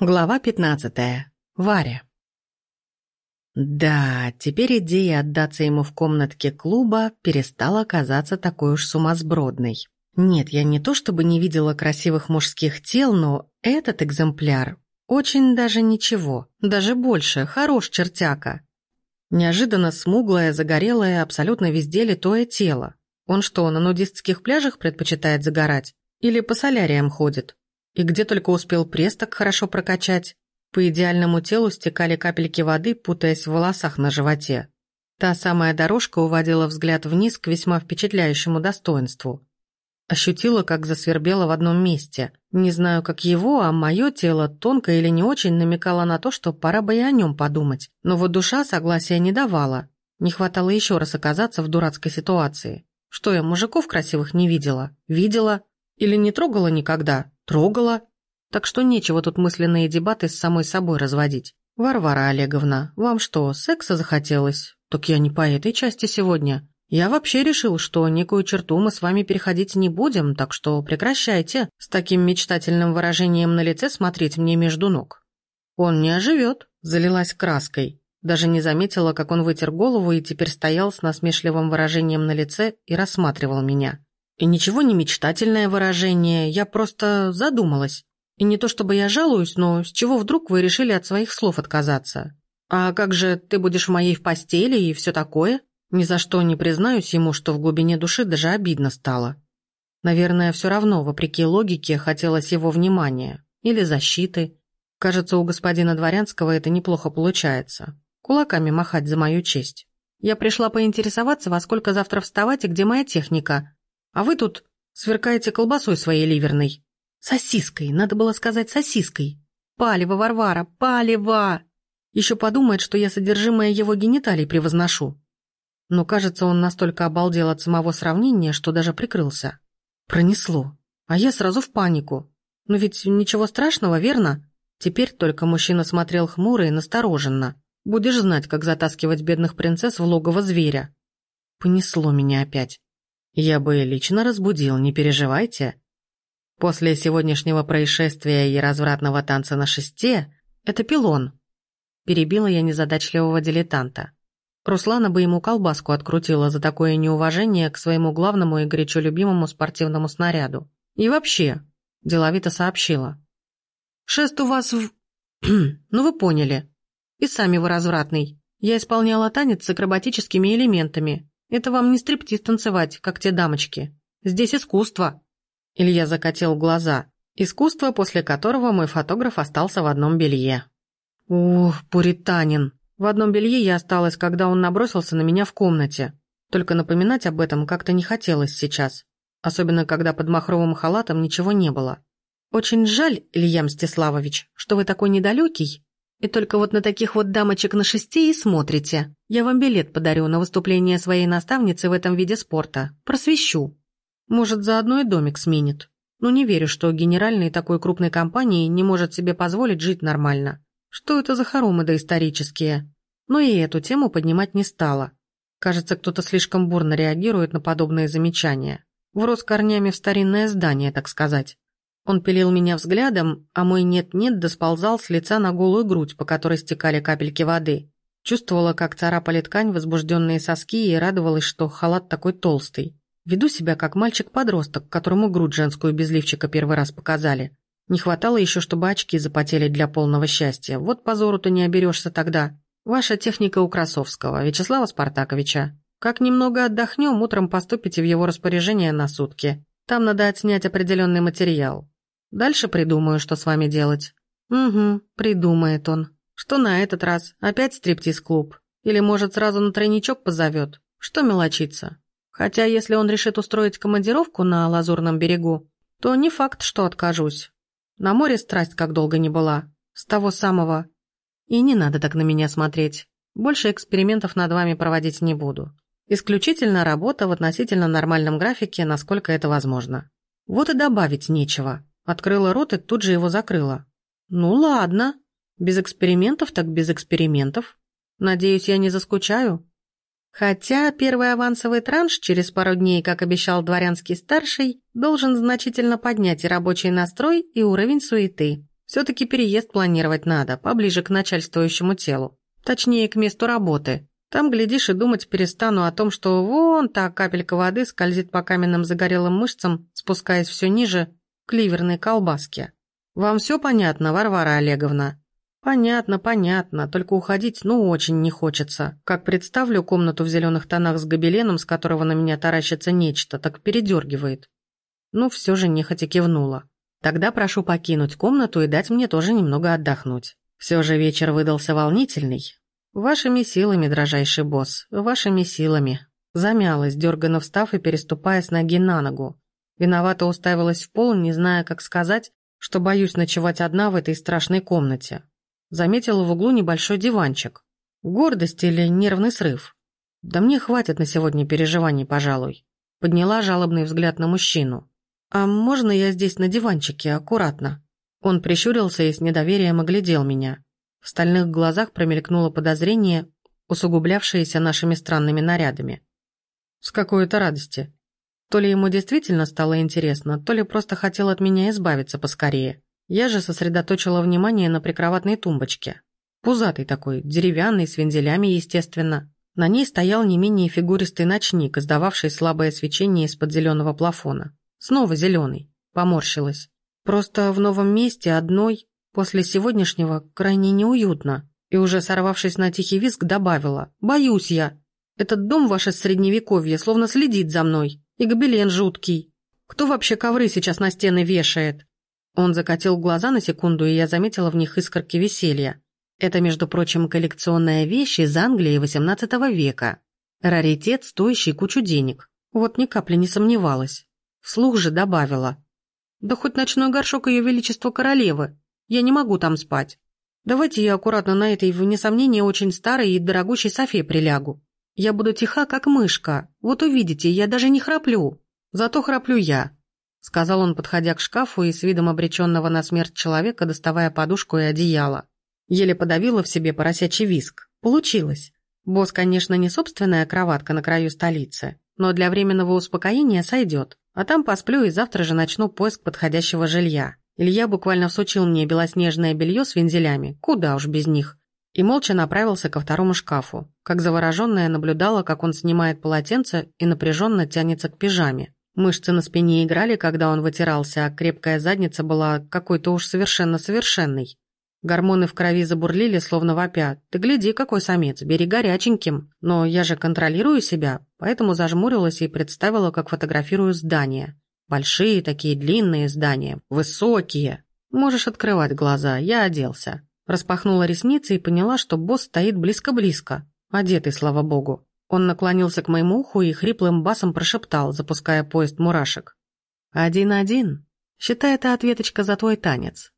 Глава 15. Варя. Да, теперь идея отдаться ему в комнатке клуба перестала казаться такой уж сумасбродной. Нет, я не то чтобы не видела красивых мужских тел, но этот экземпляр очень даже ничего, даже больше, хорош чертяка. Неожиданно смуглое, загорелое, абсолютно везде литое тело. Он что, на нудистских пляжах предпочитает загорать? Или по соляриям ходит? И где только успел пресс так хорошо прокачать. По идеальному телу стекали капельки воды, путаясь в волосах на животе. Та самая дорожка уводила взгляд вниз к весьма впечатляющему достоинству. Ощутила, как засвербело в одном месте. Не знаю, как его, а мое тело, тонко или не очень, намекало на то, что пора бы и о нем подумать. Но вот душа согласия не давала. Не хватало еще раз оказаться в дурацкой ситуации. Что я, мужиков красивых не видела? Видела. Или не трогала никогда? Трогала. Так что нечего тут мысленные дебаты с самой собой разводить. Варвара Олеговна, вам что, секса захотелось? Так я не по этой части сегодня. Я вообще решил, что некую черту мы с вами переходить не будем, так что прекращайте с таким мечтательным выражением на лице смотреть мне между ног. Он не оживет, залилась краской. Даже не заметила, как он вытер голову и теперь стоял с насмешливым выражением на лице и рассматривал меня. И ничего не мечтательное выражение, я просто задумалась. И не то чтобы я жалуюсь, но с чего вдруг вы решили от своих слов отказаться? А как же ты будешь в моей в постели и все такое? Ни за что не признаюсь ему, что в глубине души даже обидно стало. Наверное, все равно, вопреки логике, хотелось его внимания. Или защиты. Кажется, у господина Дворянского это неплохо получается. Кулаками махать за мою честь. Я пришла поинтересоваться, во сколько завтра вставать и где моя техника, а вы тут сверкаете колбасой своей ливерной. Сосиской, надо было сказать сосиской. Палево, Варвара, палево! Еще подумает, что я содержимое его гениталий превозношу. Но, кажется, он настолько обалдел от самого сравнения, что даже прикрылся. Пронесло. А я сразу в панику. Но ведь ничего страшного, верно? Теперь только мужчина смотрел хмуро и настороженно. Будешь знать, как затаскивать бедных принцесс в логово зверя. Понесло меня опять. Я бы лично разбудил, не переживайте. После сегодняшнего происшествия и развратного танца на шесте это пилон. Перебила я незадачливого дилетанта. Руслана бы ему колбаску открутила за такое неуважение к своему главному и горячо любимому спортивному снаряду. И вообще, деловито сообщила. «Шест у вас в... ну вы поняли. И сами вы развратный. Я исполняла танец с акробатическими элементами, это вам не стриптиз танцевать, как те дамочки. Здесь искусство». Илья закатил глаза. Искусство, после которого мой фотограф остался в одном белье. Ух, пуританин. В одном белье я осталась, когда он набросился на меня в комнате. Только напоминать об этом как-то не хотелось сейчас. Особенно, когда под махровым халатом ничего не было. Очень жаль, Илья Мстиславович, что вы такой недалекий, и только вот на таких вот дамочек на шести и смотрите. Я вам билет подарю на выступление своей наставницы в этом виде спорта. Просвещу. Может, заодно и домик сменит. Но не верю, что генеральный такой крупной компании не может себе позволить жить нормально. Что это за хоромы доисторические? Но и эту тему поднимать не стала. Кажется, кто-то слишком бурно реагирует на подобные замечания. Врос корнями в старинное здание, так сказать. Он пилил меня взглядом, а мой нет-нет досползал с лица на голую грудь, по которой стекали капельки воды. Чувствовала, как царапали ткань возбужденные соски и радовалась, что халат такой толстый. Веду себя как мальчик-подросток, которому грудь женскую без лифчика первый раз показали. Не хватало еще, чтобы очки запотели для полного счастья. Вот позору-то не оберешься тогда. Ваша техника у Красовского, Вячеслава Спартаковича. Как немного отдохнем, утром поступите в его распоряжение на сутки. Там надо отснять определенный материал. Дальше придумаю, что с вами делать». «Угу, придумает он. Что на этот раз? Опять стриптиз-клуб? Или, может, сразу на тройничок позовет? Что мелочиться? Хотя, если он решит устроить командировку на Лазурном берегу, то не факт, что откажусь. На море страсть как долго не была. С того самого. И не надо так на меня смотреть. Больше экспериментов над вами проводить не буду. Исключительно работа в относительно нормальном графике, насколько это возможно. Вот и добавить нечего. Открыла рот и тут же его закрыла. «Ну ладно. Без экспериментов так без экспериментов. Надеюсь, я не заскучаю?» Хотя первый авансовый транш через пару дней, как обещал дворянский старший, должен значительно поднять и рабочий настрой, и уровень суеты. Все-таки переезд планировать надо, поближе к начальствующему телу. Точнее, к месту работы. Там, глядишь, и думать перестану о том, что вон та капелька воды скользит по каменным загорелым мышцам, спускаясь все ниже к ливерной колбаске. Вам все понятно, Варвара Олеговна? Понятно, понятно, только уходить ну очень не хочется. Как представлю комнату в зеленых тонах с гобеленом, с которого на меня таращится нечто, так передергивает. Ну, все же нехотя кивнула. Тогда прошу покинуть комнату и дать мне тоже немного отдохнуть. Все же вечер выдался волнительный. Вашими силами, дрожайший босс, вашими силами. Замялась, дерганно встав и переступая с ноги на ногу. Виновато уставилась в пол, не зная, как сказать, что боюсь ночевать одна в этой страшной комнате. Заметила в углу небольшой диванчик. Гордость или нервный срыв? Да мне хватит на сегодня переживаний, пожалуй. Подняла жалобный взгляд на мужчину. «А можно я здесь на диванчике, аккуратно?» Он прищурился и с недоверием оглядел меня. В стальных глазах промелькнуло подозрение, усугублявшееся нашими странными нарядами. С какой-то радости. То ли ему действительно стало интересно, то ли просто хотел от меня избавиться поскорее. Я же сосредоточила внимание на прикроватной тумбочке. Пузатый такой, деревянный, с вензелями, естественно. На ней стоял не менее фигуристый ночник, издававший слабое свечение из-под зеленого плафона. Снова зеленый. Поморщилась. Просто в новом месте одной, после сегодняшнего, крайне неуютно. И уже сорвавшись на тихий визг, добавила. «Боюсь я. Этот дом ваше средневековье словно следит за мной. И гобелен жуткий. Кто вообще ковры сейчас на стены вешает?» Он закатил глаза на секунду, и я заметила в них искорки веселья. Это, между прочим, коллекционная вещь из Англии XVIII века. Раритет, стоящий кучу денег. Вот ни капли не сомневалась. Вслух же добавила. «Да хоть ночной горшок ее величества королевы. Я не могу там спать. Давайте я аккуратно на этой, вне сомнения, очень старой и дорогущей софе прилягу. Я буду тиха, как мышка. Вот увидите, я даже не храплю. Зато храплю я», — сказал он, подходя к шкафу и с видом обреченного на смерть человека, доставая подушку и одеяло. Еле подавила в себе поросячий виск. Получилось. Босс, конечно, не собственная кроватка на краю столицы, но для временного успокоения сойдет. А там посплю и завтра же начну поиск подходящего жилья. Илья буквально всучил мне белоснежное белье с вензелями, куда уж без них. И молча направился ко второму шкафу. Как завороженная наблюдала, как он снимает полотенце и напряженно тянется к пижаме. Мышцы на спине играли, когда он вытирался, а крепкая задница была какой-то уж совершенно совершенной. Гормоны в крови забурлили, словно вопя. «Ты гляди, какой самец, бери горяченьким!» Но я же контролирую себя, поэтому зажмурилась и представила, как фотографирую здания. Большие такие длинные здания, высокие. Можешь открывать глаза, я оделся. Распахнула ресницы и поняла, что босс стоит близко-близко. Одетый, слава богу. Он наклонился к моему уху и хриплым басом прошептал, запуская поезд мурашек. «Один-один. Считай это ответочка за твой танец.